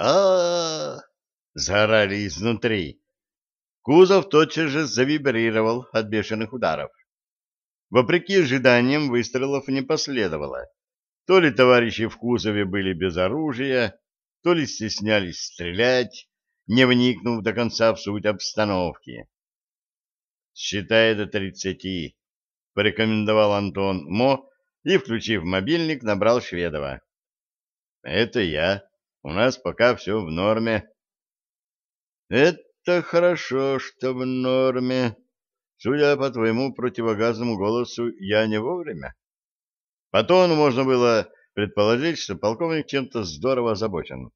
а заорали изнутри. Кузов тотчас же завибрировал от бешеных ударов. Вопреки ожиданиям выстрелов не последовало. То ли товарищи в кузове были без оружия, то ли стеснялись стрелять, не вникнув до конца в суть обстановки. «Считай до тридцати», — порекомендовал Антон Мо и, включив мобильник, набрал Шведова. «Это я. У нас пока все в норме». «Это хорошо, что в норме. Судя по твоему противогазному голосу, я не вовремя». По тону можно было предположить, что полковник чем-то здорово озабочен.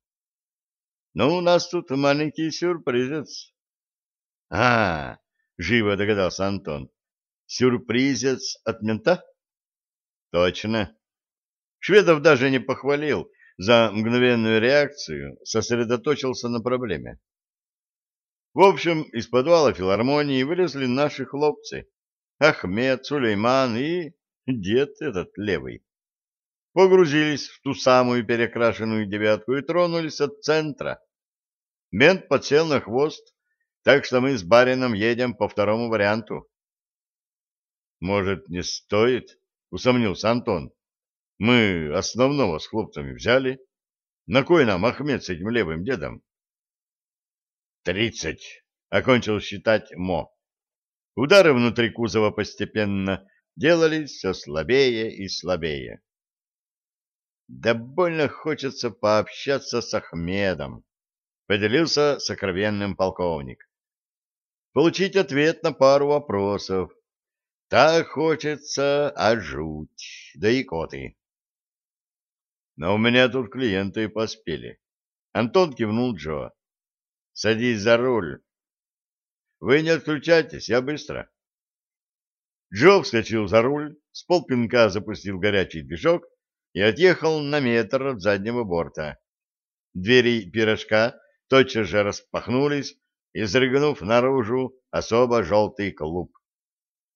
Ну, у нас тут маленький сюрпризец. А, живо догадался Антон. Сюрпризец от мента? Точно. Шведов даже не похвалил за мгновенную реакцию, сосредоточился на проблеме. В общем, из подвала филармонии вылезли наши хлопцы. Ахмед, Сулейман и дед этот левый погрузились в ту самую перекрашенную девятку и тронулись от центра. Мент подсел на хвост, так что мы с барином едем по второму варианту. «Может, не стоит?» — усомнился Антон. «Мы основного с хлопцами взяли. На кой нам Ахмед с этим левым дедом?» «Тридцать!» — окончил считать Мо. Удары внутри кузова постепенно делались все слабее и слабее. Да больно хочется пообщаться с Ахмедом, поделился сокровенным полковник. Получить ответ на пару вопросов. Так хочется, а жуть, да и коты. Но у меня тут клиенты поспели. Антон кивнул Джо. Садись за руль. Вы не отключайтесь, я быстро. Джо вскочил за руль, с полпинка запустил горячий движок и отъехал на метр от заднего борта. Двери пирожка тотчас же распахнулись, изрыгнув наружу особо желтый клуб.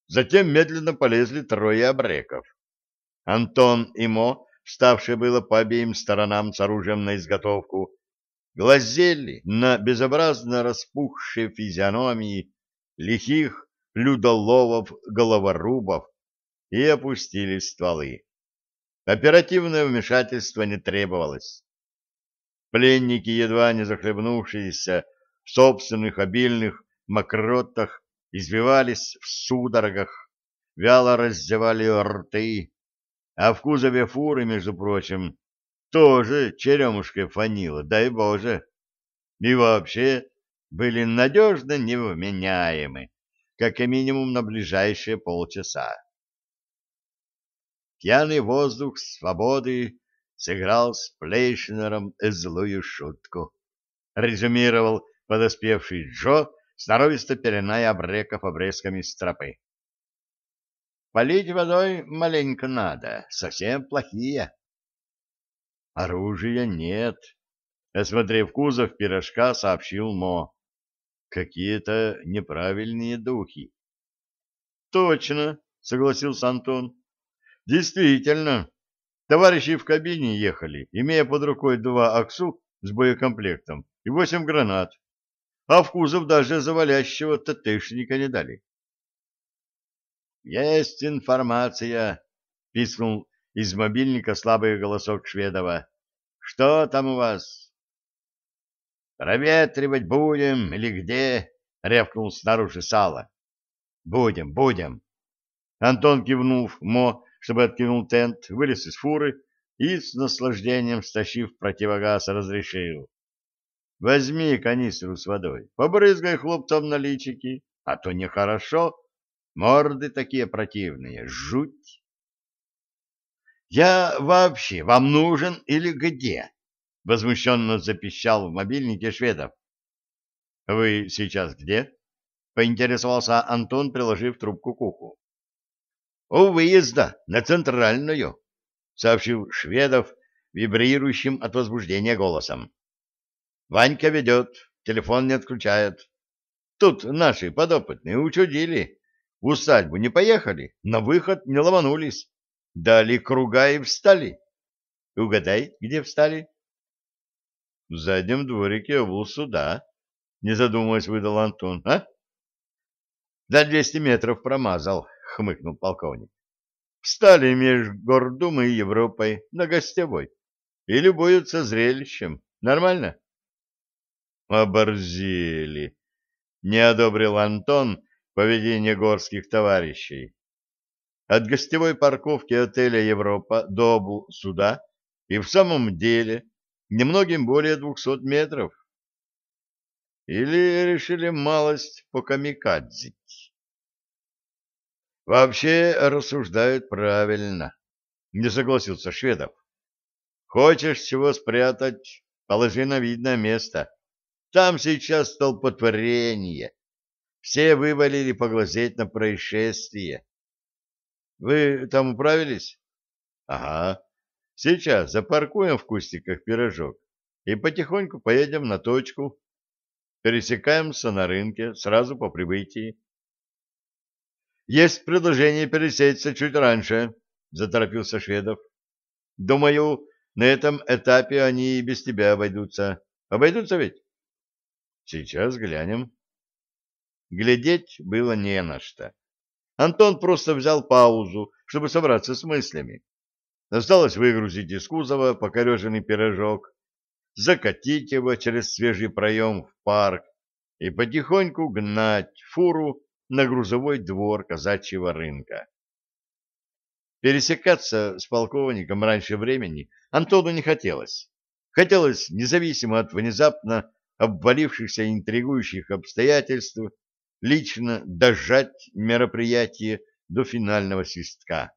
Затем медленно полезли трое обреков. Антон и Мо, вставшие было по обеим сторонам с оружием на изготовку, глазели на безобразно распухшие физиономии лихих людоловов-головорубов и опустили стволы. Оперативное вмешательство не требовалось. Пленники, едва не захлебнувшиеся в собственных обильных мокротах, извивались в судорогах, вяло раздевали рты, а в кузове фуры, между прочим, тоже черемушкой фанило, дай Боже. И вообще были надежно невменяемы, как и минимум на ближайшие полчаса. Пьяный воздух свободы сыграл с Плейшнером злую шутку. Резюмировал подоспевший Джо, сноровисто переная обреков обрезками стропы. Полить водой маленько надо, совсем плохие. Оружия нет. Осмотрев кузов пирожка, сообщил Мо. Какие-то неправильные духи. Точно, согласился Антон. Действительно, товарищи в кабине ехали, имея под рукой два АКСУ с боекомплектом и восемь гранат, а в кузов даже завалящего ТТшника не дали. «Есть информация», — пискнул из мобильника слабый голосок Шведова. «Что там у вас?» «Проветривать будем или где?» — рявкнул снаружи сало. «Будем, будем». Антон, кивнув, Мо чтобы откинул тент, вылез из фуры и, с наслаждением стащив противогаз, разрешил. Возьми канистру с водой, побрызгай хлопцам на личики, а то нехорошо. Морды такие противные, жуть. Я вообще вам нужен или где? Возмущенно запищал в мобильнике шведов. Вы сейчас где? Поинтересовался Антон, приложив трубку к уху. У выезда на центральную, сообщил Шведов вибрирующим от возбуждения голосом. Ванька ведет, телефон не отключает. Тут наши подопытные учудили. В усадьбу не поехали, на выход не ломанулись. Дали круга и встали. Угадай, где встали? В заднем дворике у суда, не задумываясь, выдал Антон. А? За двести метров промазал, хмыкнул полковник. Встали между Гордумой и Европой на гостевой и любуются зрелищем. Нормально? Оборзели. Не одобрил Антон поведение горских товарищей. От гостевой парковки отеля «Европа» до обл суда и в самом деле немногим более двухсот метров. Или решили малость покамикадзить? Вообще рассуждают правильно, не согласился Шведов. Хочешь чего спрятать, положи на видное место. Там сейчас столпотворение. Все вывалили поглазеть на происшествие. Вы там управились? Ага. Сейчас запаркуем в кустиках пирожок и потихоньку поедем на точку. Пересекаемся на рынке сразу по прибытии. Есть предложение пересечься чуть раньше, заторопился Шведов. Думаю, на этом этапе они и без тебя обойдутся. Обойдутся ведь? Сейчас глянем. Глядеть было не на что. Антон просто взял паузу, чтобы собраться с мыслями. Осталось выгрузить из кузова покореженный пирожок, закатить его через свежий проем в парк и потихоньку гнать фуру на грузовой двор казачьего рынка. Пересекаться с полковником раньше времени Антону не хотелось. Хотелось, независимо от внезапно обвалившихся интригующих обстоятельств, лично дожать мероприятие до финального свистка.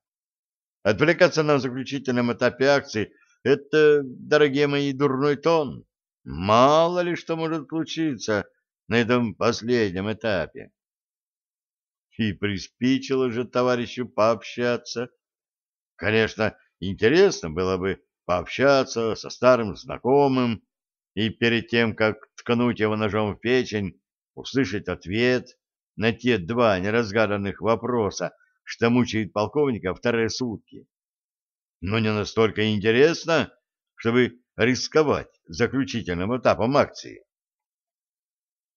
Отвлекаться на заключительном этапе акции — это, дорогие мои, дурной тон. Мало ли что может случиться на этом последнем этапе. И приспичило же товарищу пообщаться. Конечно, интересно было бы пообщаться со старым знакомым и перед тем, как ткнуть его ножом в печень, услышать ответ на те два неразгаданных вопроса, что мучает полковника вторые сутки. Но не настолько интересно, чтобы рисковать заключительным этапом акции.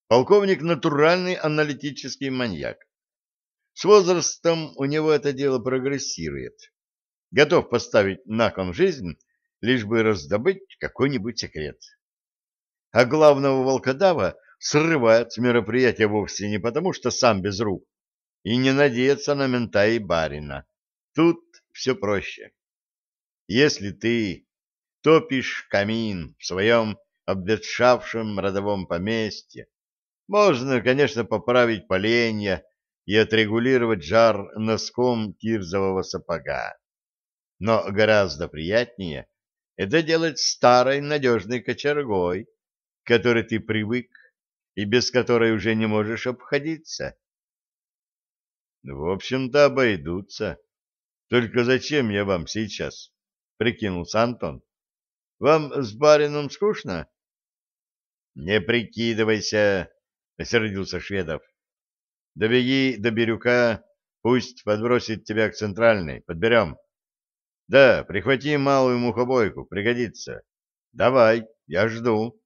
Полковник — натуральный аналитический маньяк. С возрастом у него это дело прогрессирует. Готов поставить на кон жизнь, лишь бы раздобыть какой-нибудь секрет. А главного волкодава срывает с мероприятия вовсе не потому, что сам без рук, и не надеется на мента и барина. Тут все проще. Если ты топишь камин в своем обветшавшем родовом поместье, можно, конечно, поправить поленья и отрегулировать жар носком кирзового сапога. Но гораздо приятнее это делать старой надежной кочергой, которой ты привык и без которой уже не можешь обходиться. В общем-то, обойдутся. Только зачем я вам сейчас? Прикинулся Антон. Вам с барином скучно? Не прикидывайся, осердился Шведов. Добеги до Бирюка, пусть подбросит тебя к центральной. Подберем. Да, прихвати малую мухобойку, пригодится. Давай, я жду.